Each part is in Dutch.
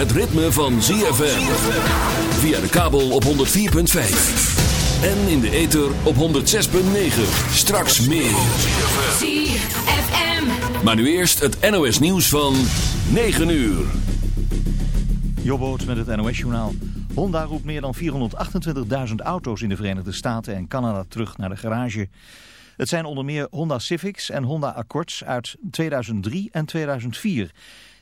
Het ritme van ZFM. Via de kabel op 104.5. En in de ether op 106.9. Straks meer. ZFM. Maar nu eerst het NOS nieuws van 9 uur. Jobboot met het NOS-journaal. Honda roept meer dan 428.000 auto's in de Verenigde Staten en Canada terug naar de garage. Het zijn onder meer Honda Civics en Honda Accords uit 2003 en 2004.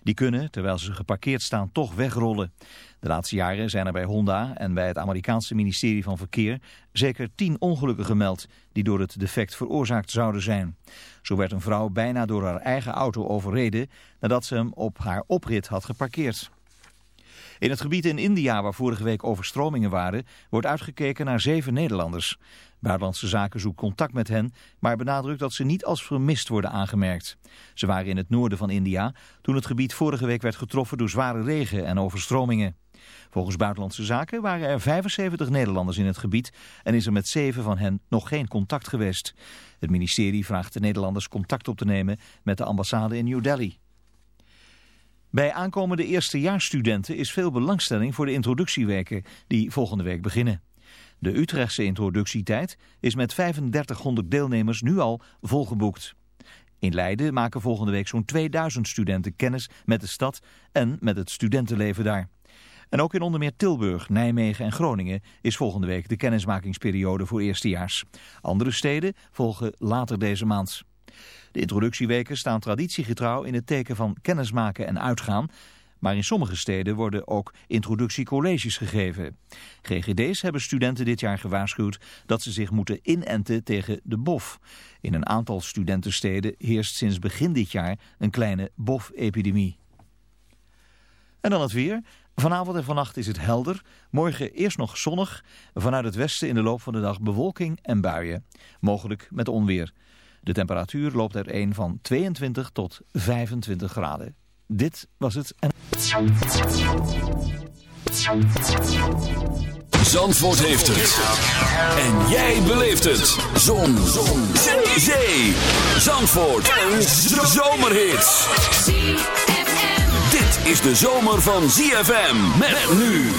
Die kunnen, terwijl ze geparkeerd staan, toch wegrollen. De laatste jaren zijn er bij Honda en bij het Amerikaanse ministerie van Verkeer zeker tien ongelukken gemeld die door het defect veroorzaakt zouden zijn. Zo werd een vrouw bijna door haar eigen auto overreden nadat ze hem op haar oprit had geparkeerd. In het gebied in India waar vorige week overstromingen waren, wordt uitgekeken naar zeven Nederlanders. Buitenlandse Zaken zoekt contact met hen, maar benadrukt dat ze niet als vermist worden aangemerkt. Ze waren in het noorden van India toen het gebied vorige week werd getroffen door zware regen en overstromingen. Volgens Buitenlandse Zaken waren er 75 Nederlanders in het gebied en is er met zeven van hen nog geen contact geweest. Het ministerie vraagt de Nederlanders contact op te nemen met de ambassade in New Delhi. Bij aankomende eerstejaarsstudenten is veel belangstelling voor de introductieweken die volgende week beginnen. De Utrechtse introductietijd is met 3500 deelnemers nu al volgeboekt. In Leiden maken volgende week zo'n 2000 studenten kennis met de stad en met het studentenleven daar. En ook in onder meer Tilburg, Nijmegen en Groningen is volgende week de kennismakingsperiode voor eerstejaars. Andere steden volgen later deze maand. De introductieweken staan traditiegetrouw in het teken van kennismaken en uitgaan, maar in sommige steden worden ook introductiecolleges gegeven. GGD's hebben studenten dit jaar gewaarschuwd dat ze zich moeten inenten tegen de bof. In een aantal studentensteden heerst sinds begin dit jaar een kleine bof-epidemie. En dan het weer. Vanavond en vannacht is het helder. Morgen eerst nog zonnig. Vanuit het westen in de loop van de dag bewolking en buien. Mogelijk met onweer. De temperatuur loopt uiteen van 22 tot 25 graden. Dit was het. Zandvoort heeft het. En jij beleeft het. Zon. Zon. Zee. Zandvoort. Een zomerhit. Dit is de zomer van ZFM. Met nu.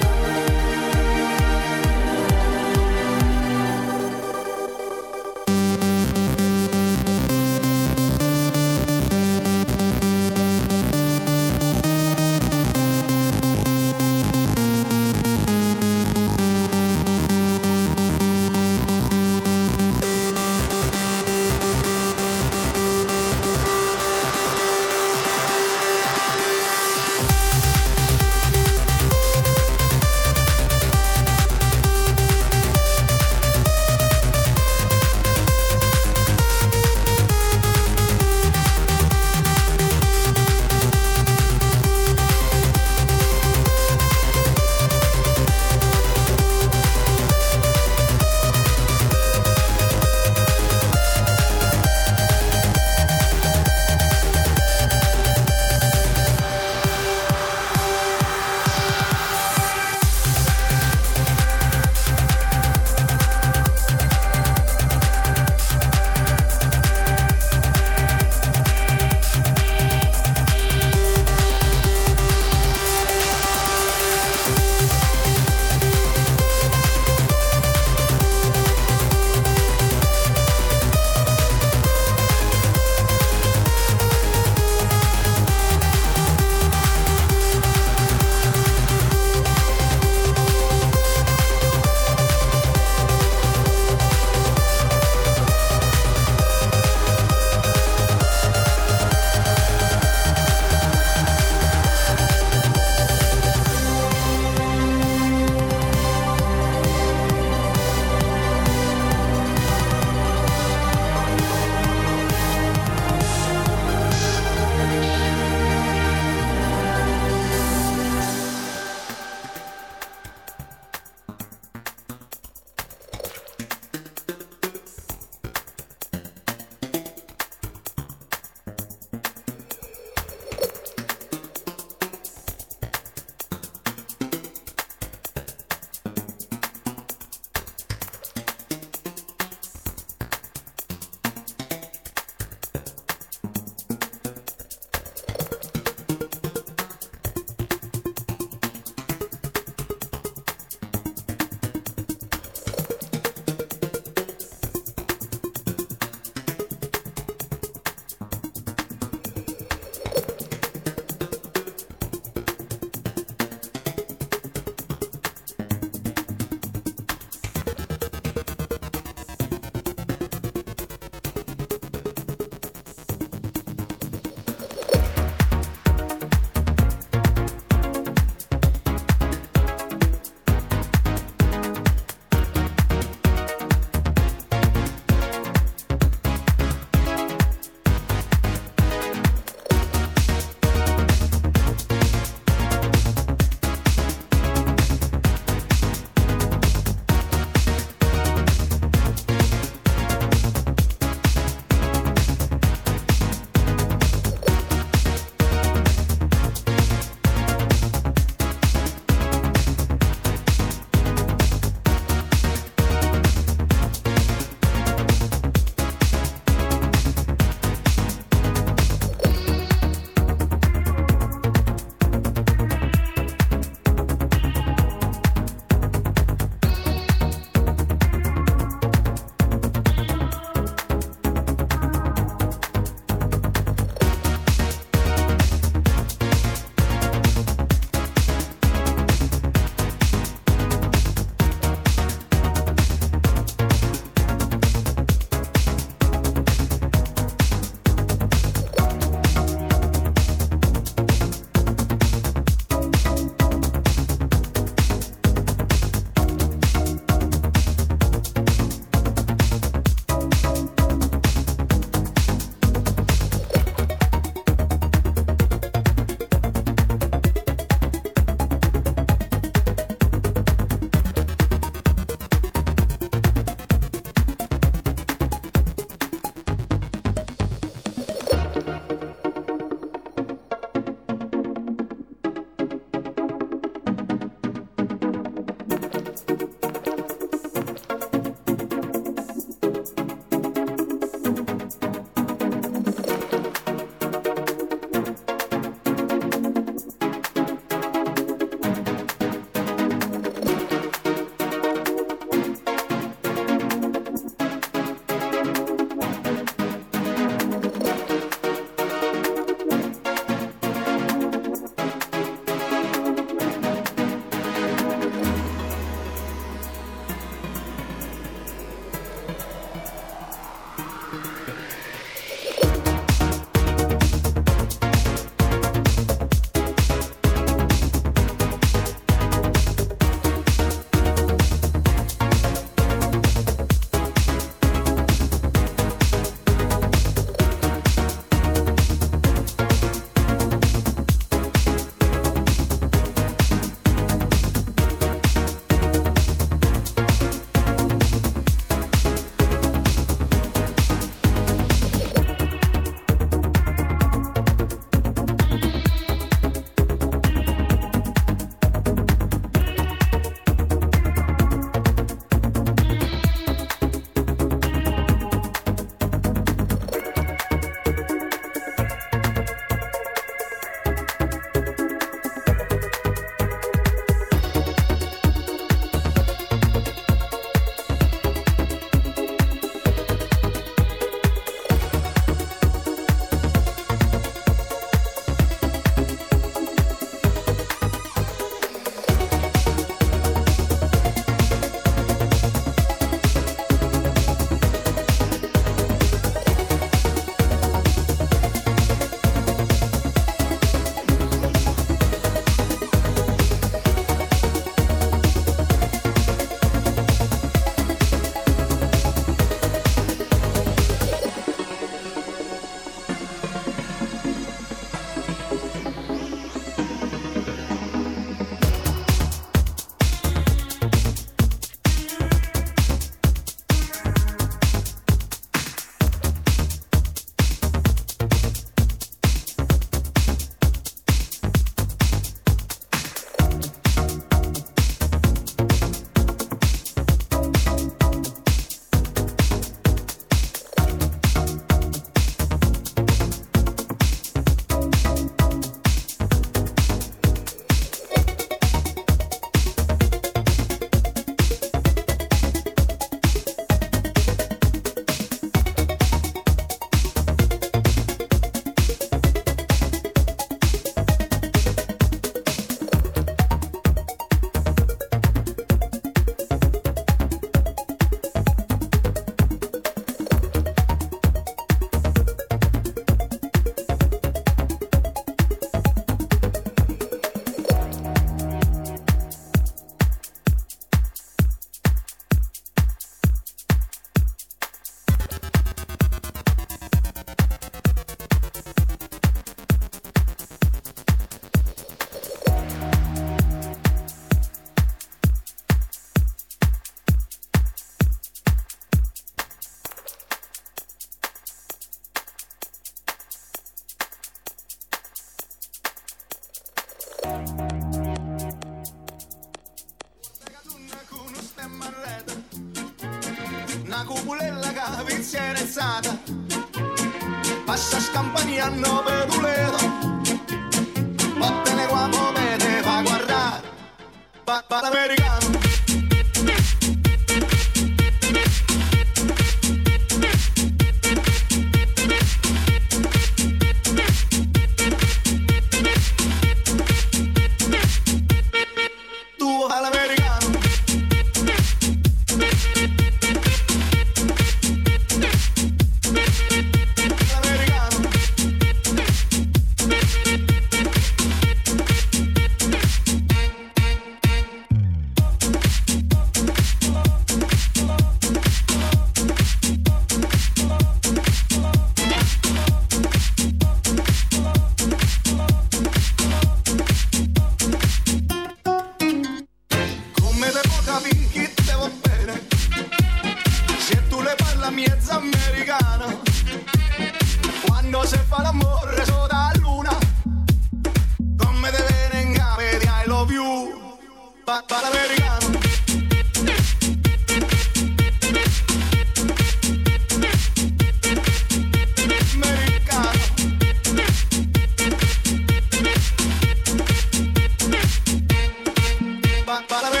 para, para.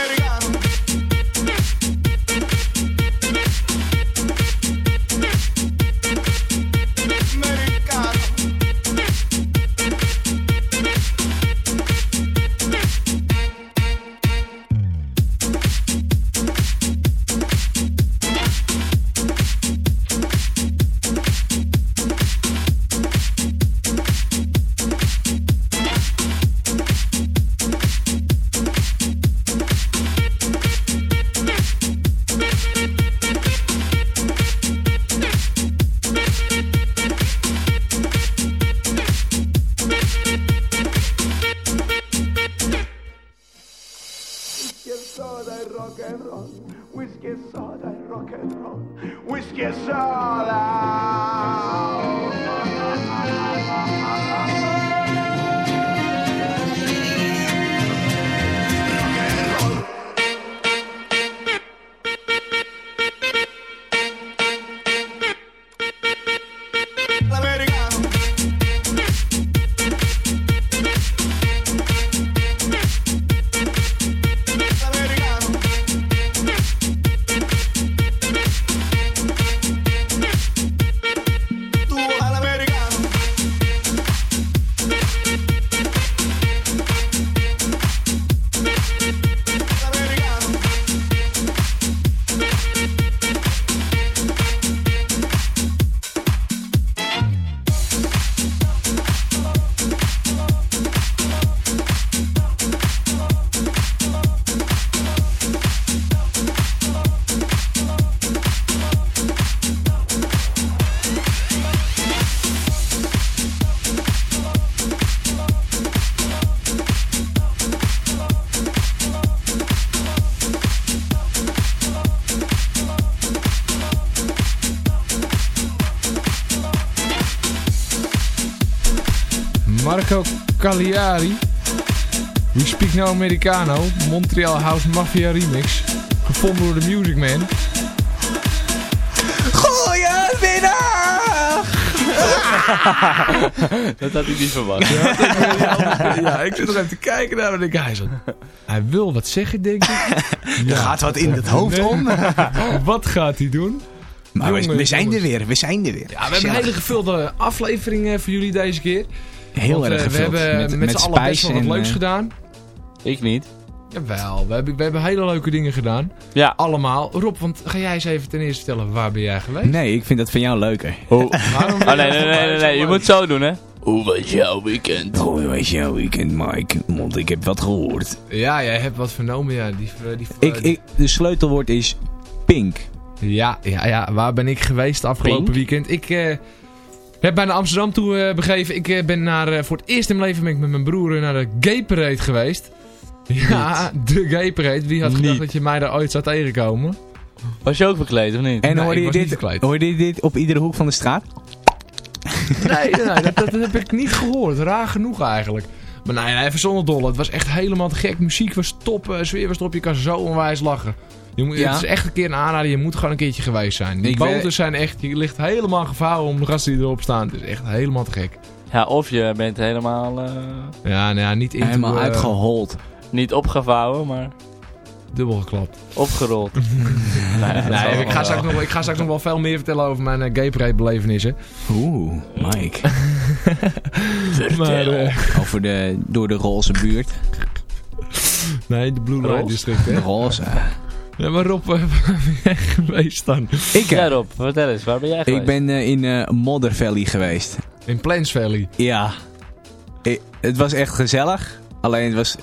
Cagliari. We Speak No Americano. Montreal House Mafia Remix. Gevonden door de Music Man. Goedemiddag! Dat had ik niet verwacht. ja, ik zit nog even te kijken naar en denk ik, hij, zo, hij wil wat zeggen, denk ik. Er gaat wat in het hoofd Nee. om. Wat gaat hij doen? Maar we, Jongens, we zijn er weer, we zijn er weer. Ja, we hebben een hele gevulde aflevering eh, voor jullie deze keer. Heel Want, erg eh, We gevuld. hebben met, z'n allen best wel wat en, leuks eh, gedaan. Ik niet. Jawel, we hebben, we hebben hele leuke dingen gedaan. Ja. Allemaal. Rob, want ga jij eens even ten eerste vertellen, waar ben jij geweest? Nee, ik vind dat van jou leuker. Oh, Waarom ben oh nee, nee, nee, nee. Je moet zo doen, hè. Hoe was jouw weekend? Hoe was jouw weekend, Mike? Want ik heb wat gehoord. Ja, jij hebt wat vernomen, ja. Die, die, Ik, ik, de sleutelwoord is pink. Ja, ja, ja, waar ben ik geweest afgelopen Pink? weekend? Ik eh, heb bij naar Amsterdam toe eh, begeven. Ik eh, ben naar, eh, voor het eerst in mijn leven ben ik met mijn broer naar de Gay Parade geweest. Ja, de Gay Parade. Wie had gedacht Niet. dat je mij daar ooit zou tegenkomen? Was je ook verkleed, of niet? En Nee, hoorde, ik je dit, verkleed. hoorde je dit op iedere hoek van de straat? Nee, dat, dat heb ik niet gehoord. Raar genoeg eigenlijk. Maar nee, even zonder dolle. Het was echt helemaal te gek. Muziek was top, sfeer was top. Je kan zo onwijs lachen. Je moet, Ja. Het is echt een keer een aanrader. Je moet gewoon een keertje geweest zijn. Die Ik boten zijn echt... Je ligt helemaal gevouwen om de gasten die erop staan. Het is echt helemaal te gek. Ja, of je bent helemaal eh, Ja, nou ja, niet into, Helemaal eh, uitgehold. niet opgevouwen, maar dubbel geklapt. opgerold. nee, Nee, ik, ga straks nog, wel- ik ga straks nog wel veel meer vertellen over mijn uh, gay parade belevenissen. Oeh, Mike. Maar, eh, Over de, door de roze buurt. nee, de Blue Light? District, hè? De roze. Ja, maar Rob, waar ben jij geweest dan? Ik, Ja eh, Rob, vertel eens, waar ben jij geweest? ik ben eh, in eh, Modder Valley geweest. In Plains Valley. Ja. Ik- het was echt gezellig. Alleen het was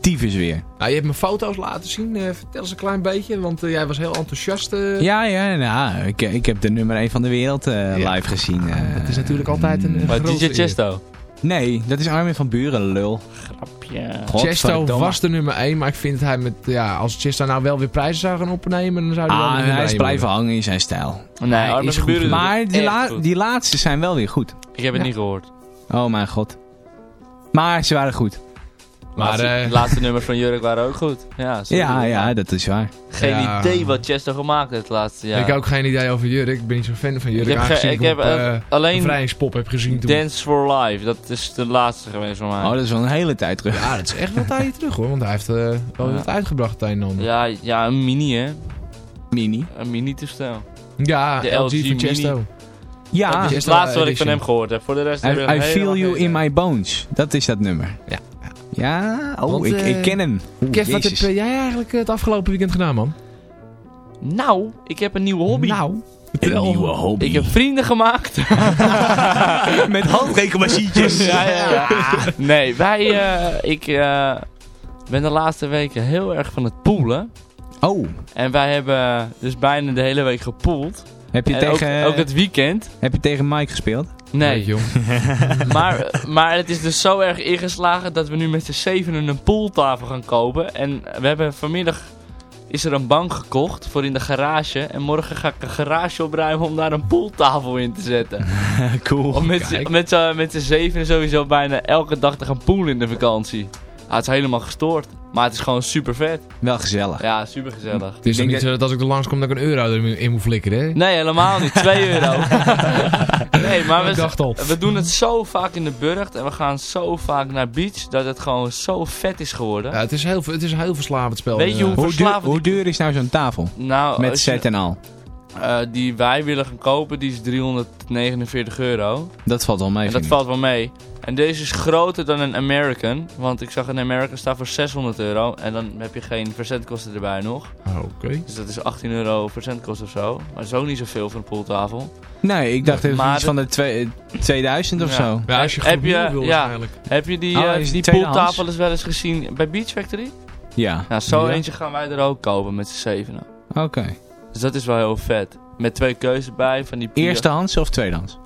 tyfus weer. Nou, je hebt me foto's laten zien. eh, vertel eens een klein beetje, want jij was heel enthousiast. eh. Ja, ja, nou, ik, ik heb de nummer 1 van de wereld eh, Ja. live gezien. eh. Het is natuurlijk altijd een, een Maar grote DJ eer. Chesto. Nee, dat is Armin van Buren, lul. Grapje. Chesto was de nummer 1, maar ik vind dat hij met, ja, als Chesto nou wel weer prijzen zou gaan opnemen, dan zou hij wel Ah, hij is blijven worden. hangen in zijn stijl. Nee, Hij Armin is van goed. Buren doet Maar die, echt la- goed. die laatste zijn wel weer goed. Ik heb het Ja. niet gehoord. Oh mijn god. Maar ze waren goed. Maar, laatste, eh, de laatste nummers van Jurk waren ook goed. Ja. Ja, ja, dat is waar. Geen Ja. idee wat Chesto gemaakt heeft het laatste jaar. Ik heb ook geen idee over Jurk. Ik ben niet zo'n fan van Jurk. Ik heb, ik hem heb op, eh, eh, alleen heb gezien toen. Dance for Life. Dat is de laatste geweest van mij. Oh, dat is wel een hele tijd terug. Ja, dat is echt wel een tijdje terug hoor. Want hij heeft eh, wel Ja. wat uitgebracht het een en ander. Ja, ja, een mini hè. Mini. Een mini toestel. Ja, De LG, LG van. Chesto. Ja, dat is het laatste wat ik van hem gehoord heb. Voor de rest I, heb ik I feel you in my bones. Dat is dat nummer. Ja. Ja, oh, Want, ik, eh, ik ken hem. Oeh, Kev, wat heb eh, jij eigenlijk het afgelopen weekend gedaan, man? Nou, ik heb een nieuwe hobby. Nou, Een nieuwe hobby. Ik heb vrienden gemaakt. Met handrekenmachientjes. ja, ja, ja. Nee, wij, eh, ik eh, ben de laatste weken heel erg van het poelen. Oh, En wij hebben dus bijna de hele week gepoeld. Heb je, En tegen, ook het weekend. heb je tegen Mike gespeeld? Nee, jong. maar, maar het is dus zo erg ingeslagen dat we nu met z'n zevenen een pooltafel gaan kopen. En we hebben vanmiddag is er een bank gekocht voor in de garage. En morgen ga ik een garage opruimen om daar een pooltafel in te zetten. cool. Om met, met, met z'n zevenen sowieso bijna elke dag te gaan poelen in de vakantie. Ah, het is helemaal gestoord. Maar het is gewoon super vet. Wel gezellig. Ja, super gezellig. Het is Ik toch denk niet zo dat als ik er langskom dat ik een euro erin in moet flikkeren, hè? Nee, helemaal niet. 2 euro. nee, maar we, Ik dacht al. we doen het zo vaak in de burcht en we gaan zo vaak naar beach dat het gewoon zo vet is geworden. Ja, het, is heel, het is een heel verslavend spel. Weet je ja. hoe- Hoe duur, verslavend hoe duur is nou zo'n tafel? Nou, Met set en al. Eh, die wij willen gaan kopen, die is 349 euro. Dat valt wel mee. En dat ik. valt wel mee. En deze is groter dan een American. Want ik zag een American staan voor 600 euro. En dan heb je geen verzendkosten erbij nog. Oh, Oké. Dus dat is 18 euro verzendkosten of zo. Maar dat is ook niet zoveel voor een pooltafel. Nee, ik dacht even Maar iets de- van de twee- 2000 of Ja. zo. Ja, als je Heb goed je- wil ja. waarschijnlijk. Heb je die, Oh, eh, is die pooltafel eens wel eens gezien bij Beach Factory? Ja, Ja, zo Ja. eentje gaan wij er ook kopen met z'n zevenen. oké. Dus dat is wel heel vet. Met twee keuzes bij van die... pier- Eerstehands of tweedehands?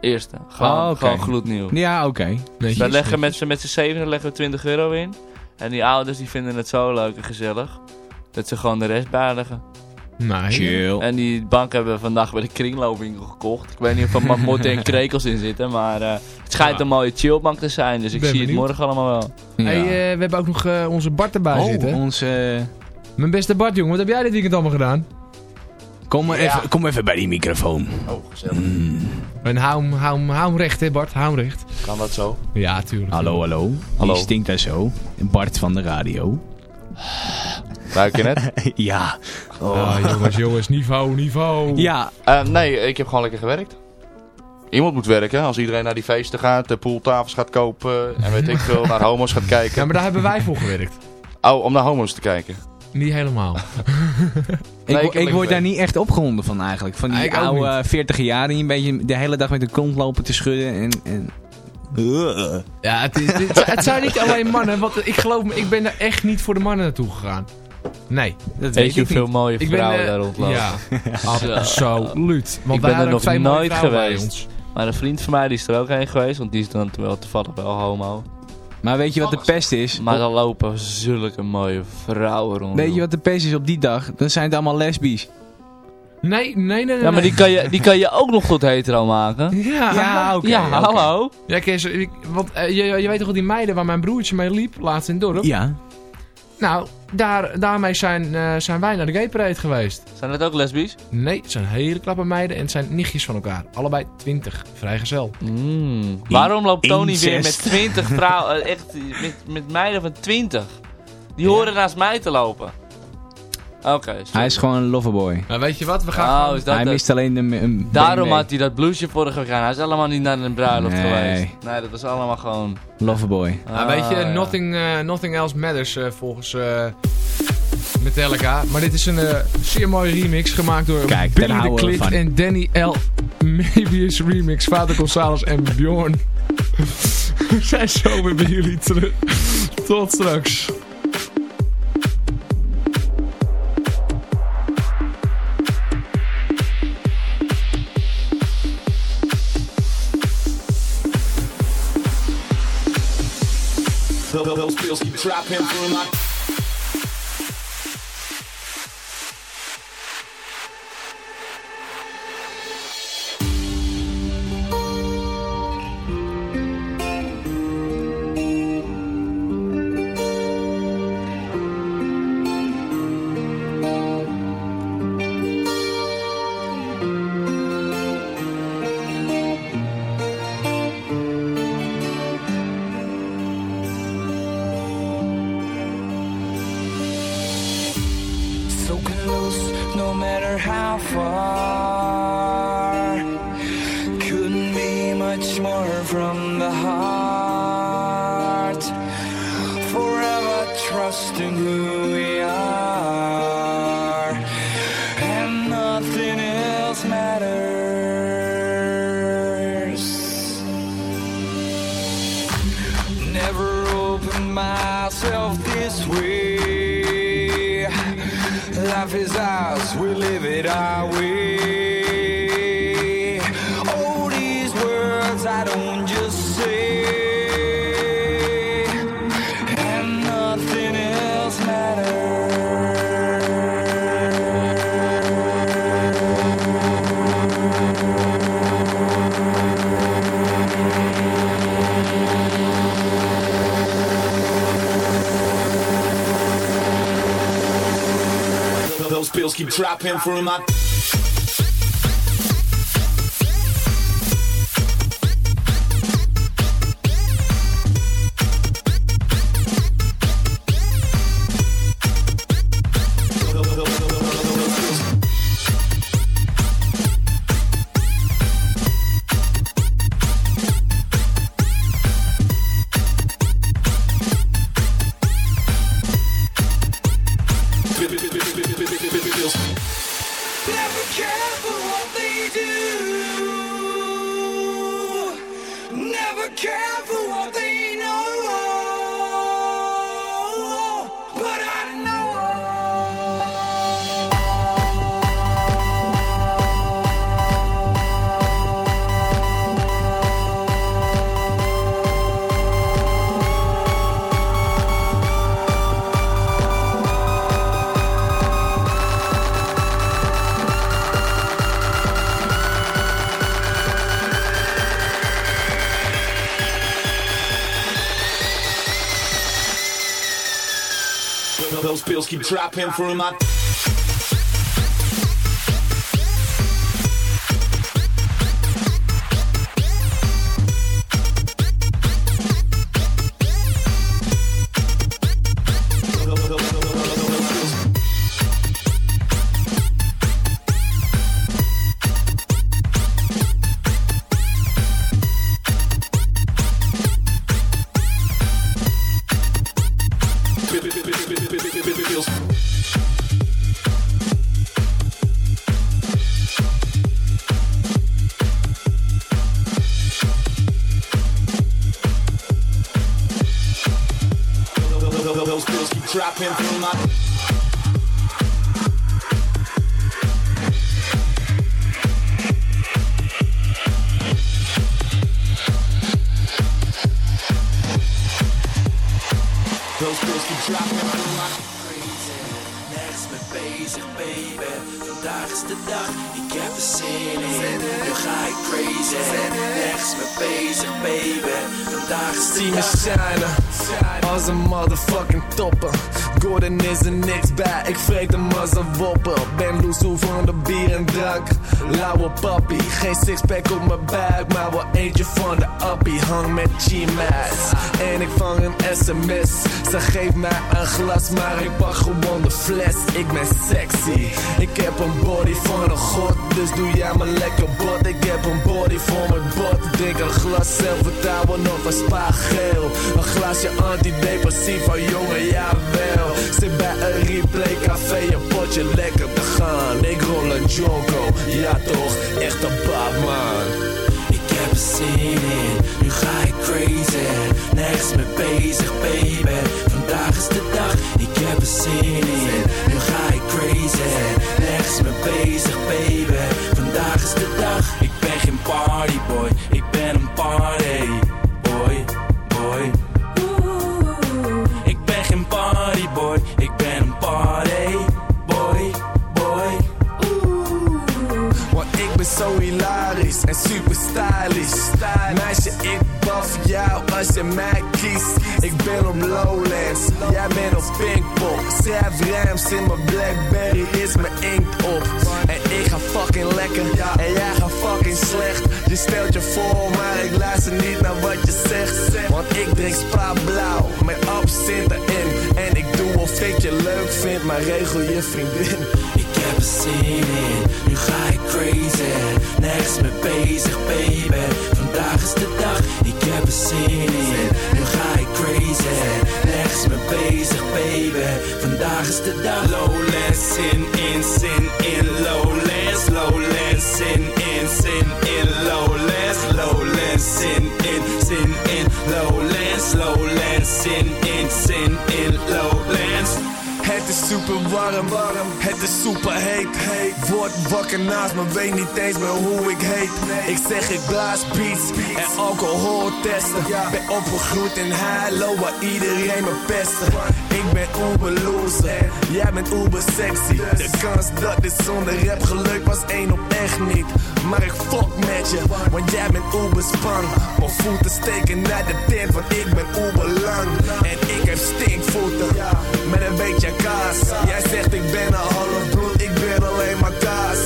Eerste. Gewoon, Oh, gewoon gloednieuw. Ja, oké. Wij leggen met z'n met z'n zevenen leggen we 20 euro in. En die ouders die vinden het zo leuk en gezellig. Dat ze gewoon de rest bijleggen. Nee. Chill. En die bank hebben we vandaag bij de kringloopwinkel gekocht. Ik weet niet of er marmotten en krekels in zitten. Maar eh, het schijnt Ja. een mooie chillbank te zijn. Dus ik Ben zie het morgen allemaal wel. Ja. Hey, eh, we hebben ook nog eh, onze Bart erbij oh, zitten. onze... Mijn beste Bart, jongen. Wat heb jij dit weekend allemaal gedaan? Kom, maar even, kom even bij die microfoon. Oh, gezellig. En hou hem, hou hem, hou hem recht, hè Bart. Hou hem recht. Kan dat zo? Ja, tuurlijk. Hallo, hallo. Hallo. Die stinkt daar zo. Bart van de radio. Ruik je net? ja. Ah, jongens, jongens. Niveau, niveau. Ja, Eh, nee, ik heb gewoon lekker gewerkt. Iemand moet werken. Als iedereen naar die feesten gaat, de pooltafels gaat kopen en weet ik veel, naar homo's gaat Ja, kijken. maar daar hebben wij voor gewerkt. Oh, om naar homo's te kijken. Niet helemaal. ik, ik word daar niet echt opgewonden van eigenlijk. Van die ook oude 40 jaar die een beetje de hele dag met de kont lopen te schudden. En, en... Ja, het, is, het, het zijn niet alleen mannen. Want ik geloof me, ik ben daar echt niet voor de mannen naartoe gegaan. Nee. Dat Weet je ik hoeveel niet. mooie Ik ben, vrouwen eh, daar rondlopen? Ja, absoluut. Want Ik ben er nog nooit geweest. Maar een vriend van mij die is er ook heen geweest. Want die is dan wel toevallig wel homo. Maar weet je wat de pest is? Maar dan lopen zulke mooie vrouwen rond. Weet je wat de pest is op die dag? Dan zijn het allemaal lesbisch. Nee, nee, nee, nee. Ja, maar die kan, je, die kan je ook nog tot hetero maken. Ja, Ja, oké. ja, hallo. Ja, Kees, ik- want eh, je, je weet toch wel die meiden waar mijn broertje mee liep, laatst in het dorp? Ja. Nou, daar, daarmee zijn, eh, zijn wij naar de gay parade geweest. Zijn dat ook lesbisch? Nee, het zijn hele knappe meiden en het zijn nichtjes van elkaar. Allebei 20, vrijgezel. Mm. Waarom loopt Tony weer met. 20 vrouwen, eh, echt met, met meiden van 20? Die horen naast mij te lopen. Oké. Hij is gewoon een loverboy. Nou, weet je wat? We gaan Oh, gewoon- is dat Hij mist alleen de... een Daarom had hij dat blouseje vorige week aan. Hij is allemaal niet naar een bruiloft Nee. geweest. Nee, dat was allemaal gewoon... Loverboy. Nou, weet je, Ah, ja. nothing, eh, nothing Else Matters eh, volgens eh, Metallica. Maar dit is een eh, zeer mooie remix gemaakt door Kijk, Billy de Klit van. en Danny L. Mebius remix. Vader Gonzalez en Bjorn. We zijn zo weer bij jullie terug. Tot straks. Those pills keep dropping through my pin through my trapping through my. supposed to drop and unlock. Bezig, baby. Vandaag is de dag, ik heb er zin in. Nu ga ik crazy, nergens mee bezig, baby. Vandaag is de me dag. shinen als een motherfucking topper. Gordon is er niks bij, ik vreet hem als een wopper. Ben loesoe van de bier en drank. Lauwe papi, geen sixpack op mijn buik, maar wel eentje van de appie. Hang met G-Max en ik vang een sms. Ze geeft mij een glas, maar ik pak gewoon de fles. Ik ben ik heb een body van een god, dus doe jij me lekker bot. Ik heb een body voor mijn bot. Drink een glas zelfvertrouwen of een spaargeel. Een glasje antidepressiva, jongen, jawel. Zit bij een replay café, een potje lekker te gaan. Ik rol een jonko, ja toch, echt een man. Ik heb er zin in, nu ga ik crazy. Nergens mee bezig, baby. Vandaag is de dag, ik heb er zin in. Nu ga ik crazy. Nergens mee bezig, baby. Vandaag is de dag, ik ben geen partyboy. Ik ben een party en super stylish. Meisje, ik buff jou als je mij kiest. Ik ben op Lowlands, jij bent op Pinkpop. Schrijf rijms in mijn Blackberry, is mijn inkt op. En ik ga fucking lekker en jij gaat fucking slecht. Je stelt je voor, maar ik luister niet naar wat je zegt. Want ik drink spa blauw met absint erin. En ik doe of ik je leuk vind, maar regel je vriendin. Ik heb er zin in, nu ga ik crazy. Nergens mee bezig, baby. Vandaag is de dag, ik heb er zin in. Nu ga ik crazy. Nergens mee bezig, baby. Vandaag is de dag. Lowlands, zin in, zin in. Lowlands, lowlands, zin in, zin in. Lowlands, lowlands, zin in, zin in. Lowlands, lowlands, zin in, zin in. Lowlands. Het is super warm. Het is super heet, heet. Word wakker naast me, weet niet eens meer hoe ik heet. Ik zeg ik blaas beats en alcohol testen. Ben opgegroeid in Heilo waar iedereen me pesten. Ik ben uber jij bent uber sexy. De kans dat dit zonder rap geluk was één op echt niet. Maar ik fuck met je, want jij bent uber span. Mijn voeten steken naar de tent, want ik ben uber lang. En ik heb stinkvoeten, met een beetje kaas. Jij zegt ik ben een half bloed, ik ben alleen maar kaas.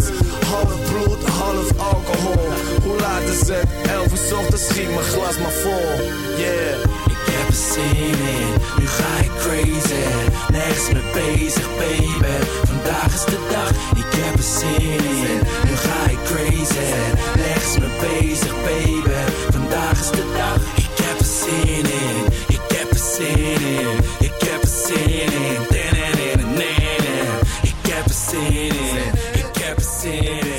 Half bloed, half alcohol. Hoe laat is het? Elf uur ochtends schiet mijn glas maar vol. Yeah. Ik heb er zin in, nu ga ik crazy. Nergens mee bezig, baby. Vandaag is de dag, ik heb er zin in. Nu ga ik crazy. Nergens mee bezig, baby. Vandaag is de dag, ik heb er zin in. Ik heb er zin in, ik heb er zin in. Ik heb er zin in, ik heb er zin in.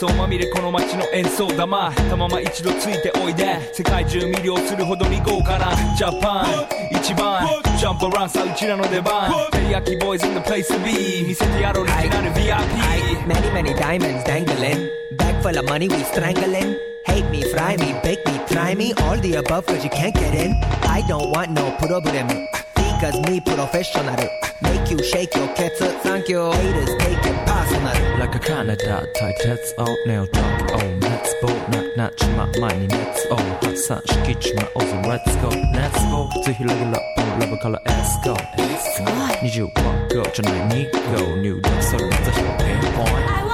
ま喧騒まみれこの街の演奏玉たまま一度ついておいで世界中魅了するほどに豪華なジャパン一番ジャンプアランさうちらの出番テリヤキボーイズ in the place to be 見せてやろうオリジナル VIP Many, many diamonds dangling. Bag full of money, we strangling. Hate me, fry me, bake me, try me. All the above, cause you can't get in. I don't want no problem. Because me professional. Make you shake your cats up, thank you. Haters take it personal. Like a Canada tight heads out nail drunk oh let's go ななちま前に Let's go 発散敷地まオズ Let's go Let's go ぜひラブラップラブから Let's go 20ワッゴじゃない2 go 入力それまた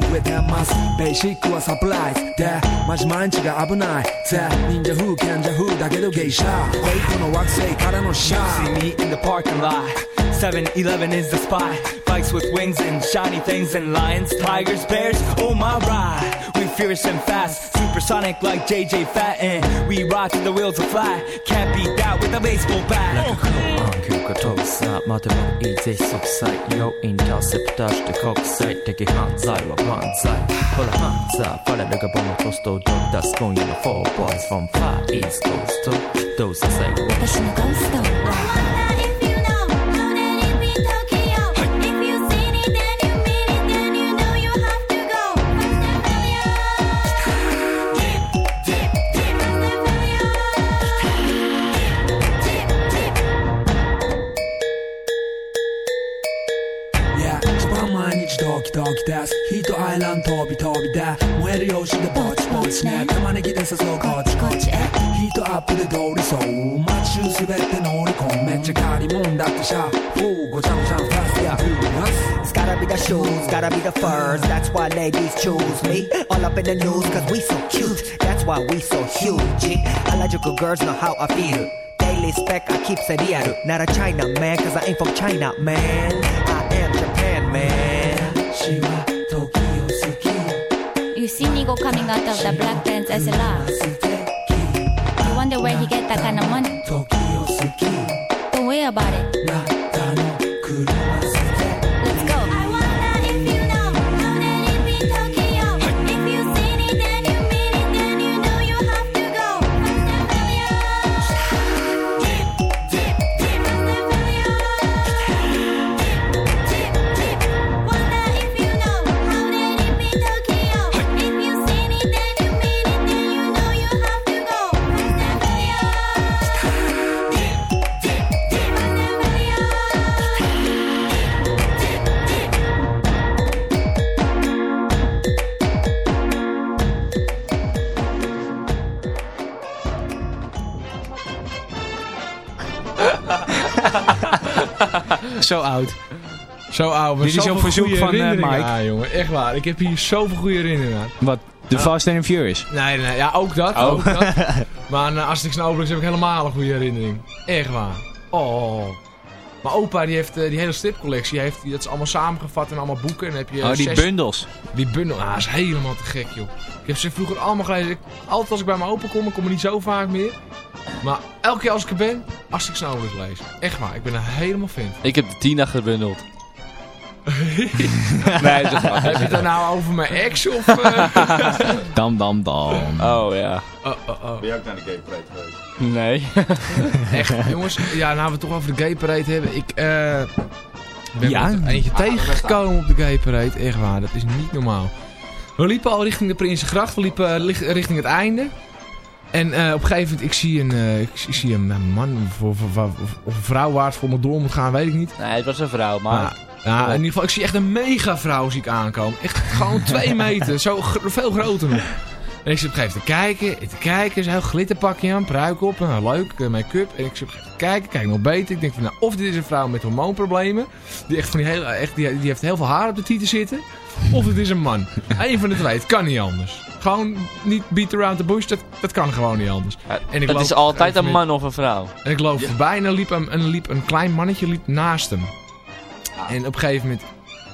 増えてますベーシックはサプライズでマジ毎日が危ないぜ忍者風賢者風だけどゲイシャフェイクの惑星からのシャ See me in the parking lot. 7-Eleven is the spot. Bikes with wings and shiny things and lions, tigers, bears. Oh my ride. furious and fast. Supersonic like JJ Fatten. We rock the wheels of fly. Can't beat that with a baseball bat. 그가 독사 마대로 이제 속삭 요인자 습다시 곡사이 되게 한사이와 반사이 홀라 한사 파레베가 보면 포스토 독다 스폰 you know four boys from far east coast those are say what 飛び飛びで燃える用紙でぼちぼちね玉ねぎで誘うこっちこっちへヒートアップで通りそう街中すべて乗り込むめっちゃ借りもんだってシャフーごちゃごちゃファストや It's gotta be the shoes, gotta be the furs. That's why ladies choose me. All up in the news, cause we so cute. That's why we so huge. Allergical girls know how I feel. Daily spec, I keep it real. Not a China man, cause I ain't from China, man. See coming out of the Black Pants as a lot. You wonder where he get that kind of money? Don't worry about it. Zo oud. Zo oud. Dit is op verzoek van, eh, Mike. aan, jongen. Echt waar. Ik heb hier zoveel goede herinneringen aan. Wat? De Fast and Furious? Nee, nee, ja, ook dat. Oh. Ook dat. Maar uh, als ik Snowblocks heb ik helemaal een goede herinnering. Echt waar. Oh. Maar opa, die heeft eh, die hele stripcollectie, heeft, die, dat is allemaal samengevat in allemaal boeken. En heb je Oh, die zes- bundels. Die bundel, ah, is helemaal te gek, joh. Ik heb ze vroeger allemaal gelezen. Ik, altijd als ik bij mijn opa kom, ik kom er niet zo vaak meer. Maar elke keer als ik er ben, als ik Snowblocks lees. Echt waar, ik ben er helemaal fan. Ik heb de Tina gebundeld. Nee, dat Heb je het er nou over mijn ex of... eh? Dam, dam, dam. Oh ja. Oh, oh, oh. Ben je ook naar de gay parade geweest? Nee. Echt, jongens. Ja, nou we het toch over de gay parade hebben. Ik eh ben Ja? er eentje tegengekomen op de gay parade. Echt waar, dat is niet normaal. We liepen al richting de Prinsengracht. We liepen eh, lich- richting het einde. En eh, op een gegeven moment, ik zie een, eh, ik, ik zie een man of, of, of, of- of een vrouw waar het voor me door moet gaan, weet ik niet. Nee, het was een vrouw, maar... Ja, in ieder geval, ik zie echt een mega vrouw zie ik aankomen. Echt gewoon twee meter, zo veel groter nog. En ik zit op een gegeven moment te kijken, te kijken, zo'n glitterpakje aan, pruik op, nou, leuk, eh, make-up. En ik zit op een gegeven moment te kijken, kijk nog beter. Ik denk van, nou, of dit is een vrouw met hormoonproblemen, die echt van die hele, echt, die, die heeft heel veel haar op de tieten zitten. Of het is een man. Eén van de twee, het kan niet anders. Gewoon niet beat around the bush, dat, dat kan gewoon niet anders. En ik het loop is altijd een man of een vrouw. en ik loop voorbij en liep een, en liep een klein mannetje liep naast hem. En op een gegeven moment...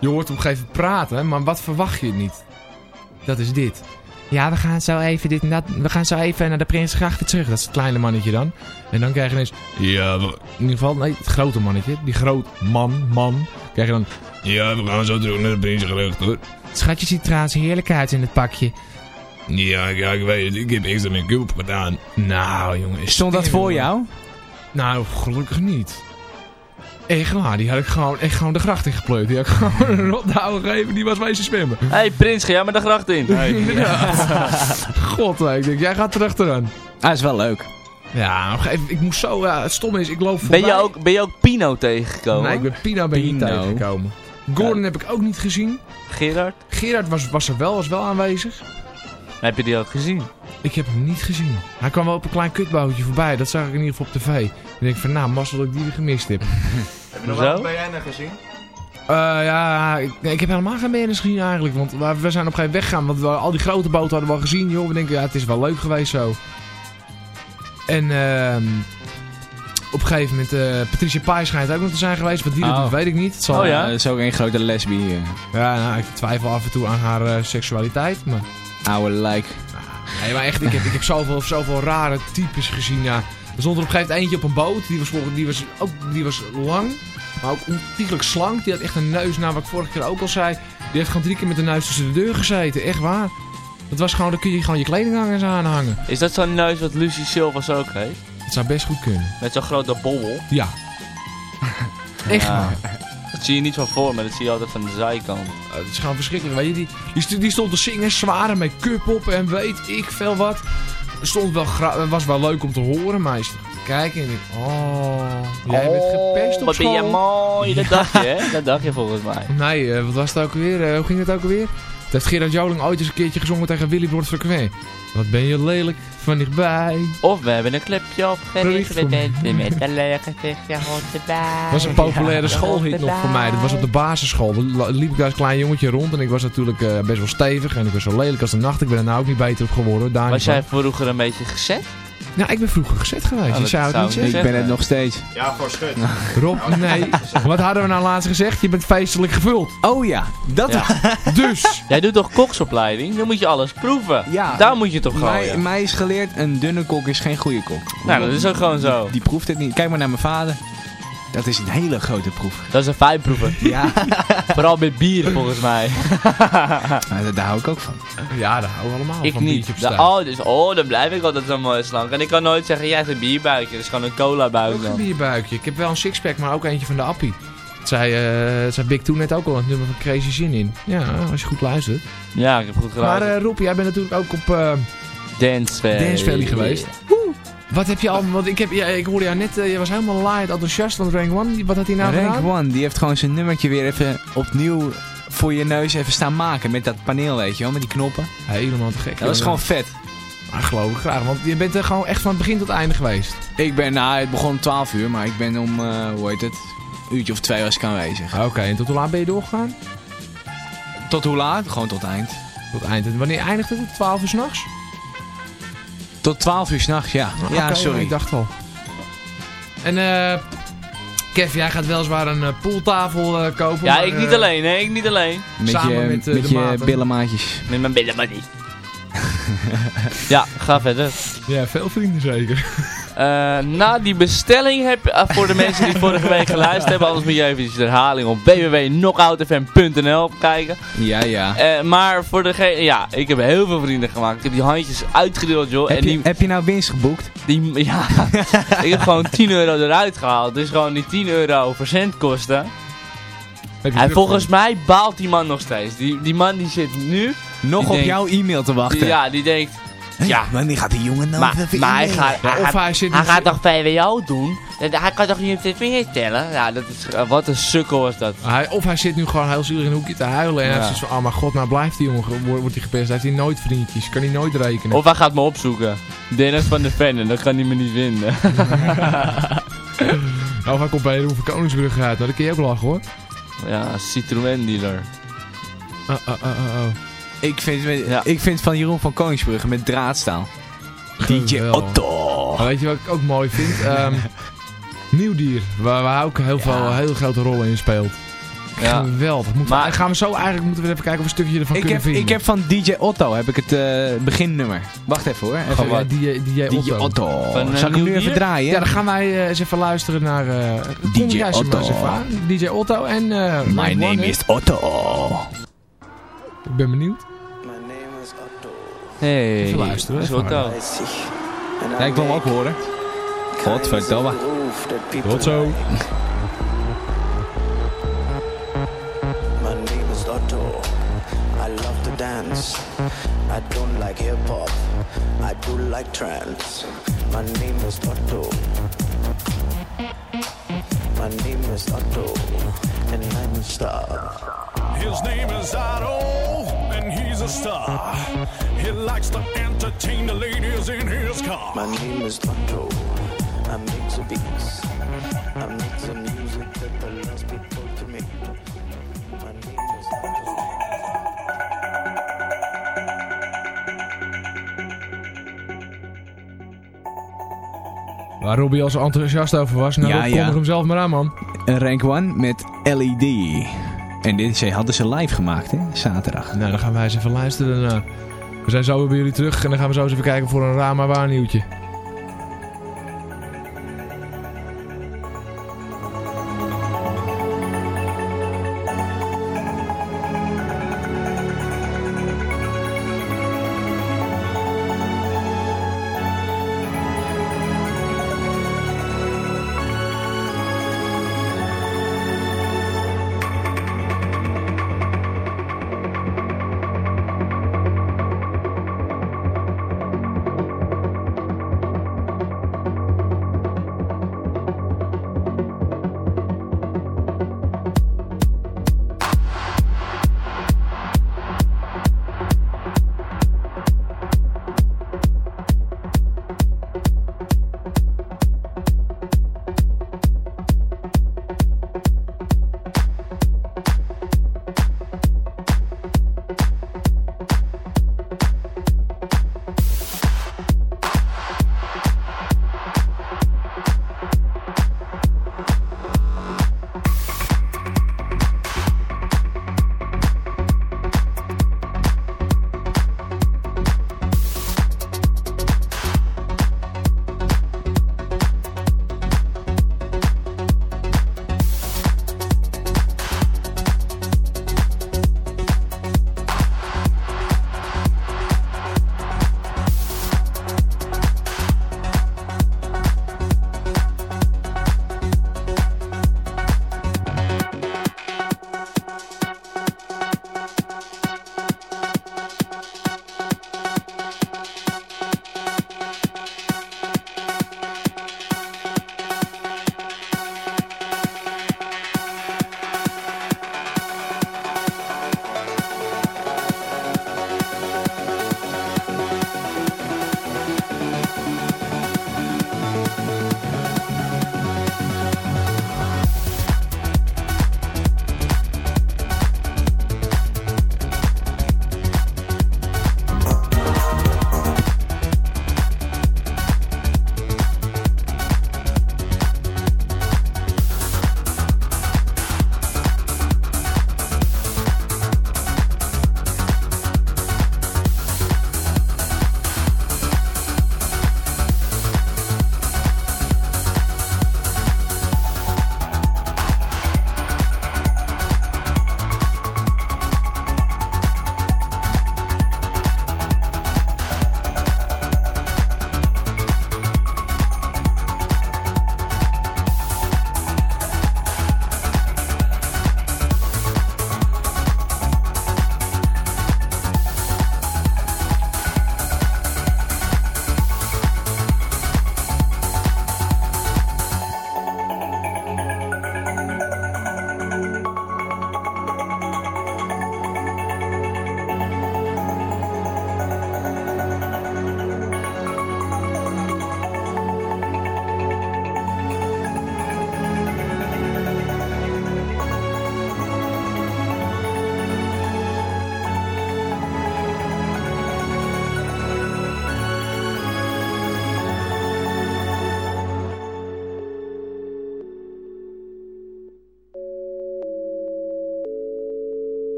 Je hoort op een gegeven moment praten, maar wat verwacht je niet? Dat is dit. Ja, we gaan zo even, dit, en dat, we gaan zo even naar de Prinsgracht weer terug. Dat is het kleine mannetje dan. En dan krijg je ineens... Ja, we- in ieder geval, nee, het grote mannetje. Die groot man, man. Krijg je dan... Ja, we gaan zo terug naar de Prinsgracht hoor. Schatje ziet trouwens heerlijk uit in het pakje. Ja, ja, ik weet het. Ik heb extra make-up op gedaan. Nou, jongen. Stond dat voor jou? Nou, gelukkig niet. Echt waar, die had ik gewoon, echt gewoon de gracht in gepleurd. Die had ik gewoon een rot ouwe gegeven, die was wezen zwemmen. Hé, hey, Prins, ga jij maar de gracht in? God, ik denk, jij gaat erachteraan. Ah, is wel leuk. Ja, op een gegeven moment, ik moest zo, ja, het stomme is, ik loop Ben voorbij. je ook, ben je ook Pino tegengekomen? Nee, ik ben Pino ben Pino. tegengekomen. Gordon heb ik ook niet gezien. Gerard? Gerard was, was er wel, was wel aanwezig. Heb je die ook gezien? Ik heb hem niet gezien. Hij kwam wel op een klein kutbootje voorbij, dat zag ik in ieder geval op tv. Ik denk van, nou, mazzel dat ik die weer gemist heb. Heb je nog wel een BN'er gezien? Eh, ja, ik, nee, ik heb helemaal geen BN'ers gezien eigenlijk. Want we, we zijn op een gegeven moment weggegaan. Want we, al die grote boten hadden we al gezien. Joh, we denken, ja, het is wel leuk geweest zo. En ehm op een gegeven moment, eh, Patricia Pai schijnt ook nog te zijn geweest. Wat die dat Oh. doet, weet ik niet. Het zal, Oh ja? dat is ook een grote lesbie. eh, Ja, nou, ik twijfel af en toe aan haar eh, seksualiteit. Maar, oude lijk. nee, maar echt, ik heb, ik heb zoveel, zoveel rare types gezien. Ja. Er stond er op een gegeven moment eentje op een boot. Die was, volgens- die was, ook, die was lang, maar ook ontiegelijk slank. Die had echt een neus, nou wat ik vorige keer ook al zei. Die heeft gewoon drie keer met de neus tussen de deur gezeten. Echt waar. Dat was gewoon, dan kun je gewoon je kledinghangers aanhangen. Is dat zo'n neus wat Lucy Silvers ook heeft? Dat zou best goed kunnen. Met zo'n grote bobbel? Ja. Echt Ja. waar. Dat zie je niet van voor, maar dat zie je altijd van de zijkant. Het is gewoon verschrikkelijk. Weet je, die, die, st- die stond te zingen, zware make-up op en weet ik veel wat. Stond wel was wel leuk om te horen, maar kijken en ik oh, jij bent gepest op wat school. ben je mooi. Dat dacht je, hè? Dat dacht je volgens mij. Nee, eh, wat was het ook alweer? Eh, hoe ging het ook alweer? Het heeft Gerard Joling ooit eens een keertje gezongen tegen Willy Brood Frequent. Wat ben je lelijk van dichtbij. Of we hebben een clipje opgericht Gericht met, voor- met een leuke gezichtje hoort erbij. Dat was een populaire Ja, schoolhit nog voor mij. Dat was op de basisschool. Dan liep ik daar als klein jongetje rond. En ik was natuurlijk eh, best wel stevig. En ik was zo lelijk als de nacht. Ik ben er nou ook niet beter op geworden. Daar Was jij vroeger een beetje gezet? Nou, ik ben vroeger gezet geweest. Oh, je zou het zou niet ik zeggen. Ik ben het nog steeds. Ja, voor schut. Rob, nee. Wat hadden we nou laatst gezegd? Je bent feestelijk gevuld. Oh ja, dat... Ja. Dus. Jij doet toch koksopleiding? Dan moet je alles proeven. Ja. Daar moet je toch Mij, gooien. mij is geleerd, een dunne kok is geen goede kok. Nou, dat is ook gewoon zo. Die proeft het niet. Kijk maar naar mijn vader. Dat is een hele grote proef. Dat is een fijnproever. Ja, Vooral met bier volgens mij. maar daar hou ik ook van. Ja, daar houden we allemaal ik van niet. Da- staan. oh, dus, oh, dan blijf ik altijd zo mooi slank. En ik kan nooit zeggen, jij hebt een bierbuikje. Dat is gewoon een cola buik Ook een bierbuikje. Ik heb wel een sixpack, maar ook eentje van de Appie. Dat zei, eh, zei Big Toen net ook al, het nummer van Crazy Zin in. Ja, als je goed luistert. Ja, ik heb goed gedaan. Maar eh Rob, jij bent natuurlijk ook op eh Dance Valley. Dance Valley geweest. Wat heb je al, want ik, heb, ja, ik hoorde jou net, eh, je was helemaal light enthousiast van Rank One. Wat had hij nou Rank gedaan? One, die heeft gewoon zijn nummertje weer even opnieuw voor je neus even staan maken. Met dat paneel, weet je wel, met die knoppen. Helemaal te gek. Dat joh. gewoon vet. Maar geloof ik graag, want je bent er gewoon echt van het begin tot het einde geweest. Ik ben, nou, het begon om 12 uur, maar ik ben om, eh, hoe heet het, een uurtje of twee was ik aanwezig. Oké, en tot hoe laat ben je doorgegaan? Tot hoe laat? Gewoon tot eind. Tot eind. En wanneer eindigde het? 12 uur s'nachts? Tot 12 uur s'nachts, ja. ja, sorry. Ik dacht al. En eh Kev, jij gaat weliswaar een eh, pooltafel eh, kopen. Ja, maar, ik niet eh, alleen, hè. Ik niet alleen. Met Samen je, met, met de je billenmaatjes. Met mijn billen, maar niet. ja, ga verder. Ja, veel vrienden zeker. Eh, na die bestelling heb eh, voor de mensen die vorige week geluisterd hebben, anders moet je even de herhaling op www.knockoutfm.nl kijken. Ja, ja. Eh, maar voor degene, ja, ik heb heel veel vrienden gemaakt. Ik heb die handjes uitgedeeld, joh. Heb en je, die, heb je nou winst geboekt? die, ja, ik heb gewoon 10 euro eruit gehaald. Dus gewoon die 10 euro verzendkosten. Je En volgens mij baalt die man nog steeds. Die, die man die zit nu, Nog Die op denkt- jouw e-mail te wachten. die, ja, die denkt, ja, Wanneer gaat die jongen nou maar, even maar hij gaat, hij of gaat, hij zit hij gaat toch VWO doen? Hij kan toch niet op tv stellen? Ja, dat is, eh, wat een sukkel was dat. Hij, of hij zit nu gewoon heel zielig in een hoekje te huilen. En hij zegt van, oh mijn god, nou blijft die jongen, wordt, wordt hij gepest. Heeft hij nooit vriendjes, kan hij nooit rekenen. Of hij gaat me opzoeken. Dennis van de Vennen, dat kan hij me niet vinden. of hij komt bij de Koningsbrug uit. Nou, dat kun je ook lachen hoor. ja, Citroën dealer. Oh, oh, oh, oh, oh. Ik vind, Ja. ik vind van Jeroen van Koningsbrugge met draadstaal. DJ. Otto. Maar weet je wat ik ook mooi vind? Ehm nieuw dier, waar, waar ook heel veel heel grote rollen in speelt. Ja. Geweldig. Moeten Maar- we, gaan we zo eigenlijk moeten we even kijken of we een stukje ervan Ik kunnen heb, vinden. ik heb van DJ Otto heb ik het eh, beginnummer. Wacht even hoor. Even, Gewoon, die, die, die, DJ Otto. Otto. Van, eh, Zal ik hem nu even draaien? Ja, dan gaan wij eh, eens even luisteren naar eh DJ Otto. DJ Otto en eh My name is Otto. Ik ben benieuwd. Hey, Even luisteren, even Otto. Ja, ik wil hem ook horen. Godverdomme. Tot zo. My name is Otto. I love to dance. I don't like hip hop. I do like trance. My name is Otto. My name is Otto. And I'm a star. His name is Otto, and he's a star. He likes to entertain the ladies in his car. My name is Otto. I make the beats. I make some music that the lost people to me. My name is Waar Robbie al zo enthousiast over was. Nou, Ja, kondig hem zelf maar aan, man. Een Rank One met LED. En dit hadden ze live gemaakt, hè? Zaterdag. Nou, dan gaan wij eens even luisteren naar. We zijn zo weer bij jullie terug en dan gaan we zo eens even kijken voor een raar maar waar nieuwtje.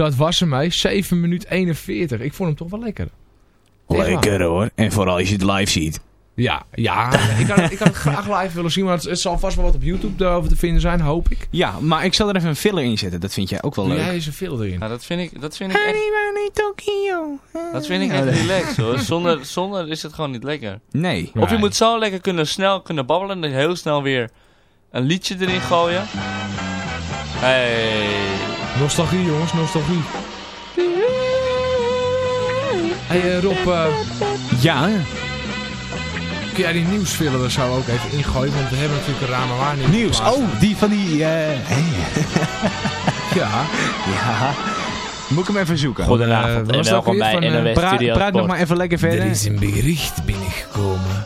Dat was hem, hè. 7 minuut 41. Ik vond hem toch wel lekker. Lekker hoor. En vooral als je het live ziet. Ja, ja. ik, had, ik had het graag live willen zien, maar het, het zal vast wel wat op YouTube over te vinden zijn, hoop ik. Ja, maar ik zal er even een filler in zetten. Dat vind jij ook wel leuk. jij eens een film erin. Ja, dat vind ik, dat vind ik echt... Dat vind ik echt relaxed hoor. Zonder, zonder is het gewoon niet lekker. Nee. Of je moet zo lekker kunnen, snel kunnen babbelen dat je heel snel weer een liedje erin gooien. Hey. Nostalgie, jongens, nostalgie. Hey eh, Rob, eh, Ja, kun jij die nieuwsfiller er zo ook even ingooien? Want we hebben natuurlijk een ramen waar nieuws. Oh, die van die... eh hey. Ja. Ja. Moet ik hem even zoeken? Goedenavond en welkom bij NOS Pra- Studio praat nog Sport. maar even lekker verder. Er is een bericht binnengekomen.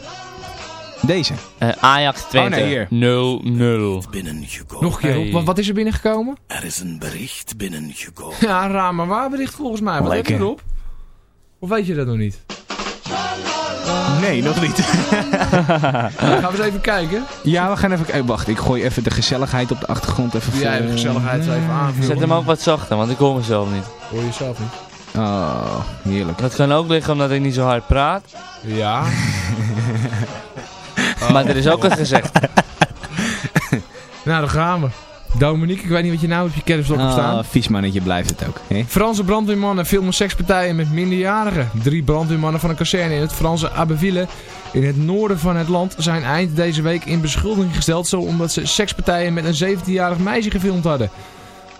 Deze. Eh, Ajax Twente Oh, nee, hier. 0-0. Binnengekomen. Nog een keer, Rob, Hey. wat, wat is er binnengekomen? Er is een bericht binnengekomen. Ja, een ramen waar bericht volgens mij. Wat heb Lekker. je erop? Of weet je dat nog niet? Nee, nog niet. Gaan we eens even kijken. ja, we gaan even... wacht, ik gooi even de gezelligheid op de achtergrond even jij de gezelligheid eens even aanvullen. Zet hem ook wat zachter, want ik hoor mezelf niet. Hoor je zelf niet? Oh, heerlijk. Dat kan ook liggen omdat ik niet zo hard praat. Ja. Maar er is ook wat gezegd. Nou, dan gaan we. Dominique, ik weet niet wat je nou op je kerfstok hebt staan. Oh, vies mannetje blijft het ook. Hè? Franse brandweermannen filmen sekspartijen met minderjarigen. Drie brandweermannen van een kazerne in het Franse Abbeville in het noorden van het land zijn eind deze week in beschuldiging gesteld, zo omdat ze sekspartijen met een 17-jarig meisje gefilmd hadden.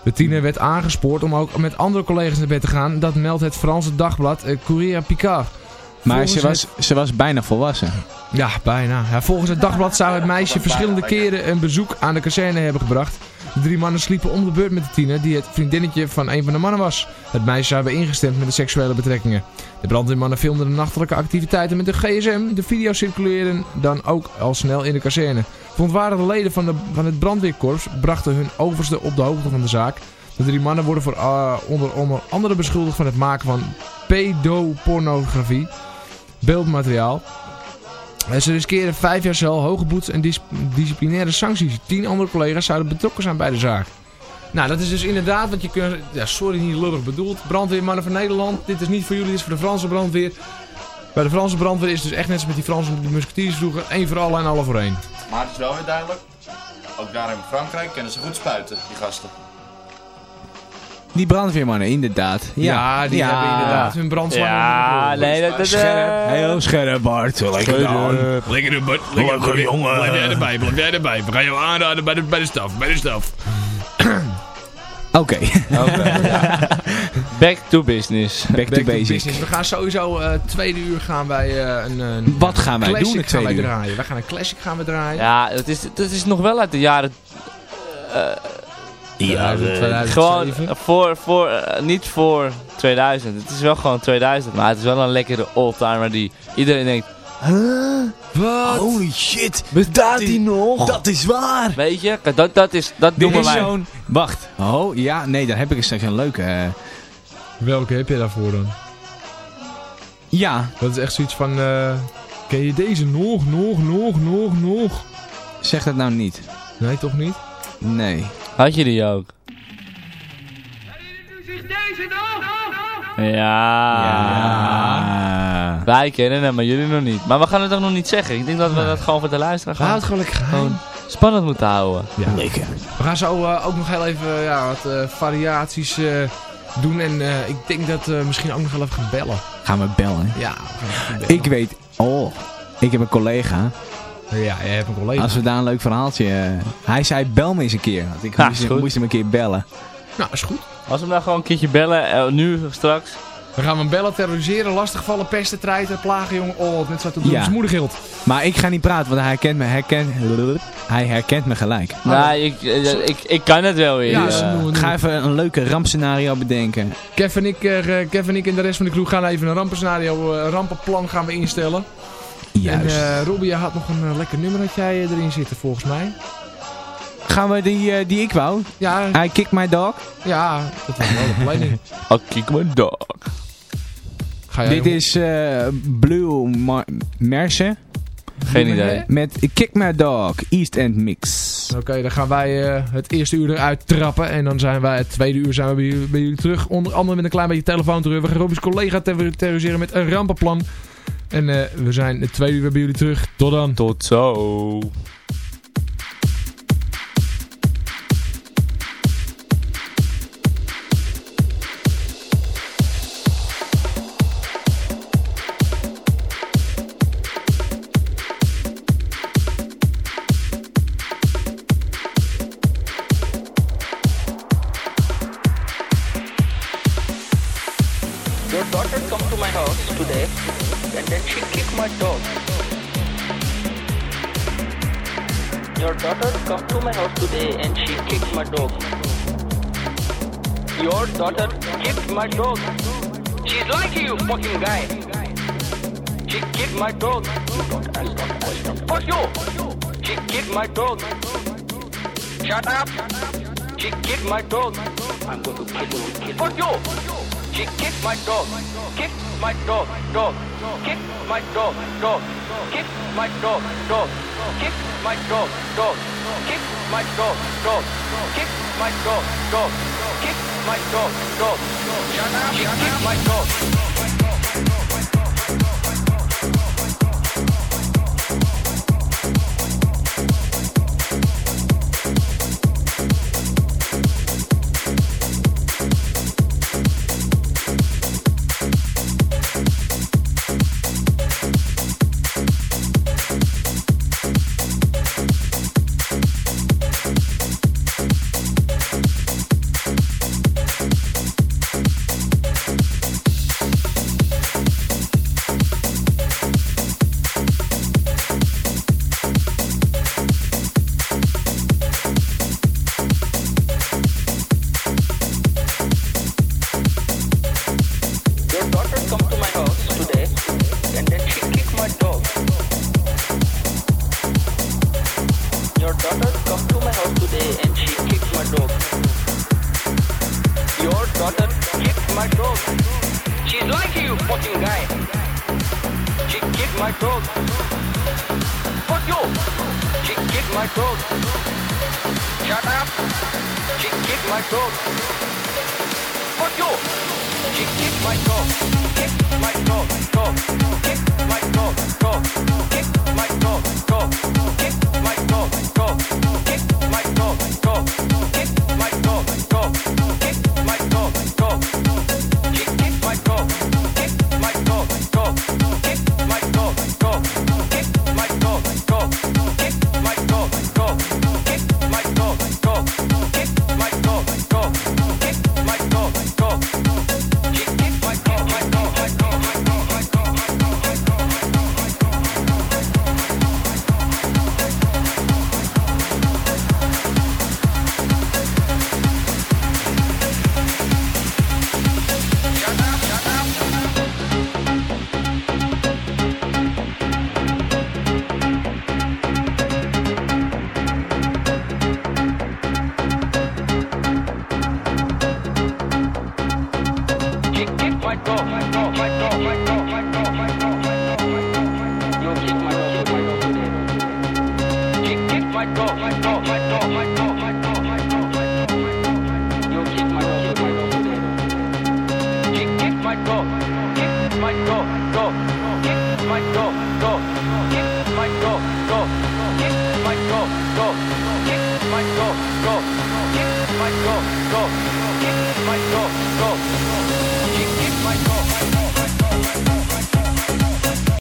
De tiener werd aangespoord om ook met andere collega's naar bed te gaan. Dat meldt het Franse dagblad eh, Courrier Picard. Maar ze was, ze was bijna volwassen. Ja, bijna. Ja, volgens het dagblad zou het meisje verschillende keren een bezoek aan de kazerne hebben gebracht. De drie mannen sliepen om de beurt met de tiener, die het vriendinnetje van een van de mannen was. Het meisje zou hebben ingestemd met de seksuele betrekkingen. De brandweermannen filmden de nachtelijke activiteiten met de gsm. De video's circuleerden dan ook al snel in de kazerne. Verontwaardigde leden van, de, van het brandweerkorps brachten hun overste op de hoogte van de zaak. De drie mannen worden voor eh, onder, onder andere beschuldigd van het maken van pedopornografie, beeldmateriaal. En ze riskeren vijf jaar cel, hoge boetes en dis- disciplinaire sancties. Tien andere collega's zouden betrokken zijn bij de zaak. Nou, dat is dus inderdaad, want je kunt... Ja, sorry, niet lullig bedoeld. Brandweermannen van Nederland. Dit is niet voor jullie, dit is voor de Franse brandweer. Bij de Franse brandweer is het dus echt net als met die Franse musketiers vroeger. één voor alle en alle voor één. Maar het is wel weer duidelijk. Ook daar in Frankrijk kennen ze goed spuiten, die gasten. Die brandweermannen, inderdaad. Ja, Ja, die hebben inderdaad hun brandslang Ja, nee, dat is... Scherp, heel scherp Bart. Lekker dan. Lekker de butt, lekker jongen. Blijf jij erbij, blijf jij erbij. We gaan jou aanraden bij de, bij de staf, bij de staf. Oké, Back to business. back, to business. We gaan sowieso eh tweede uur gaan wij eh, een, een Wat gaan wij doen gaan wij draaien. Wij gaan een classic gaan we draaien. Ja, dat is, dat is nog wel uit de jaren... Ja, 2007. Gewoon voor, voor, eh, niet voor 2000. Het is wel gewoon 2000, maar het is wel een lekkere oldtimer die iedereen denkt... Wat? Holy shit. Bestaat die nog? Dat is waar. Weet je, kijk, dat, dat is, dat Dit doen is zo'n... Wacht. Oh, ja, nee, daar heb ik straks een leuke... eh, Welke heb je daarvoor dan? ja, Dat is echt zoiets van... eh, ken je deze nog, nog, nog, nog, nog? zeg dat nou niet. Nee, toch niet? Nee. Had je die ook? Ja. Ja. Wij kennen hem, maar jullie nog niet. Maar we gaan het ook nog niet zeggen. Ik denk dat we dat gewoon voor de luisteraar Houd gaan het gewoon gewoon spannend moeten houden. Ja. Lekker. We gaan zo eh, ook nog heel even ja, wat eh, variaties eh, doen. En eh, ik denk dat we misschien ook nog wel even gaan bellen. Gaan we bellen. Ja, we gaan even bellen. Ik weet... Oh, ik heb een collega. Ja, jij hebt een collega. Als we daar een leuk verhaaltje... eh, hij zei, bel me eens een keer. Want ik moest, hem een keer bellen. Nou, is goed. Als we hem nou gewoon een keertje bellen, eh, nu straks. Dan gaan we hem bellen, terroriseren, lastigvallen, pesten, treiten, plagen, jongen. Oh, net zo te doen. Ja. Maar ik ga niet praten, want hij herkent me, herkent, hij herkent me gelijk. Nee, ik, eh, ik, ik kan het wel weer. Ja, doen- Ga even een leuke rampscenario bedenken. Kev en, ik, eh, Kev en ik en de rest van de crew gaan even een rampenscenario, eh, een rampenplan gaan we instellen. Juist. En eh Robbie, je had nog een eh, lekker nummer dat jij eh, erin zitten volgens mij. Gaan we die, die ik wou? Ja, I kick my dog. ja dat was wel de planning. Oh, kick my dog. Ga jij Dit is eh, Blue Mar Merce. Geen idee. Met Kick My Dog, East End Mix. Oké, dan gaan wij het eerste uur eruit trappen. En dan zijn wij het tweede uur zijn we bij jullie, bij jullie terug. Onder andere met een klein beetje telefoon terug. We gaan Robby's collega ter terroriseren met een rampenplan. En eh, we zijn tweede uur bij jullie terug. Tot dan. Tot zo. Today and she kicked my dog. Your daughter kicked my dog. She's like you, fucking guy. She kicked my dog. Fuck you. She kicked my dog. Shut up. She kicked my dog. I'm going to kill you. Fuck you. She kicked my dog. Kicked my dog. Dog. Kicked my dog. Dog. Kicked my dog. Dog. kick my dog. Dog. kick my dog. Dog. kick my dog. Dog. kick my dog. Dog. Up. She kicked dog. My dog. She's like you, fucking guy. She kicked my dog. Fuck you. She kicked my dog. Shut up. She kicked my dog. Fuck you. She kicked my dog, kicked my dog, dog, kicked my dog, dog,